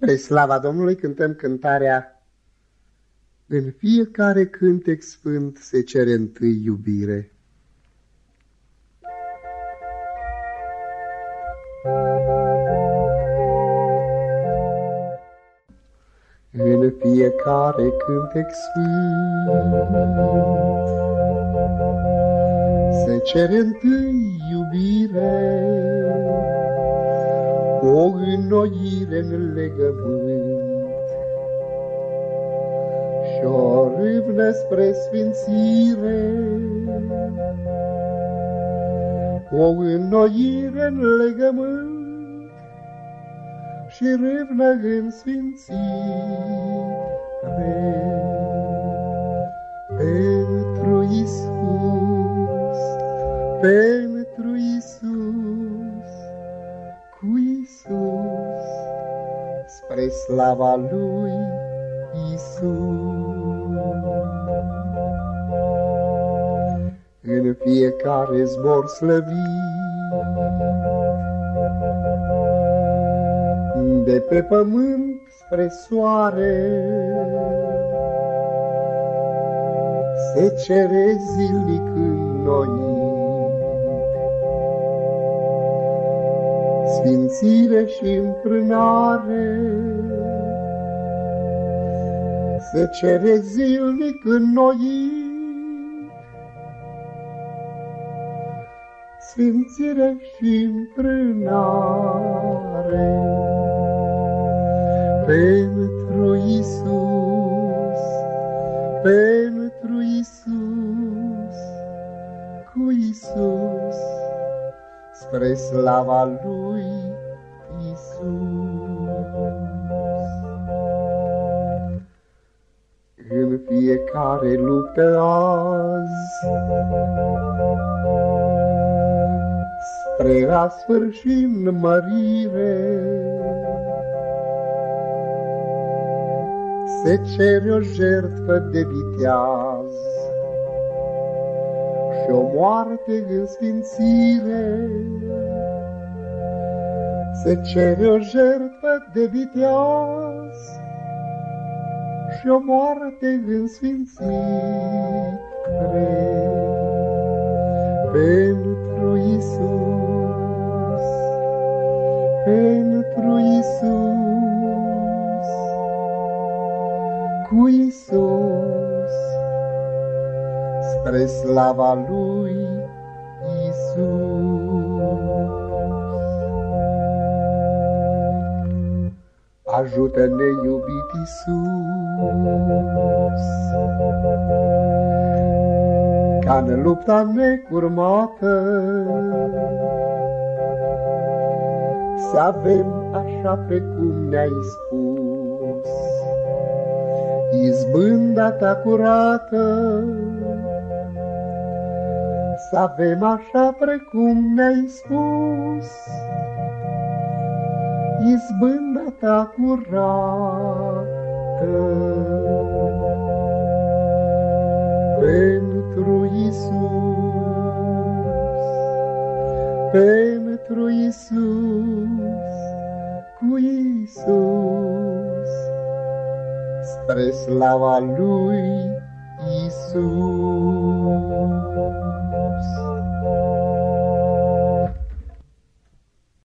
Spre slava Domnului cântăm cântarea În fiecare cântec sfânt se cere întâi iubire. În fiecare cântec sfânt se cere întâi iubire o înnoire în legământ și o râvnă spre sfințire. O înnoire în legământ și râvnă în sfințire. Pentru Isus, pentru spre slava lui Isus. În fiecare zbor slăvit, de pe pământ spre soare, se cere zilnic în noi sfințire și înfrânare. Se cere zilnic în noi sfințire și înfrânare. Pentru Isus, pentru Isus, cu Isus, spre slava lui Isus. În fiecare luptă azi, spre a sfârși în mărire, se cere o jertfă de viteaz și o moarte în sfințire. Se cere o jertfă de viteaz și o moarte în sfințire. Pentru Isus, pentru Isus, spre slava lui Isus. Ajută-ne, iubit Iisus, ca în lupta necurmată să avem așa precum ne-ai spus, izbânda ta curată, să avem așa precum ne-ai spus, izbânda ta curată. Pentru Isus, pentru Isus, cu Isus, spre slava lui Isus.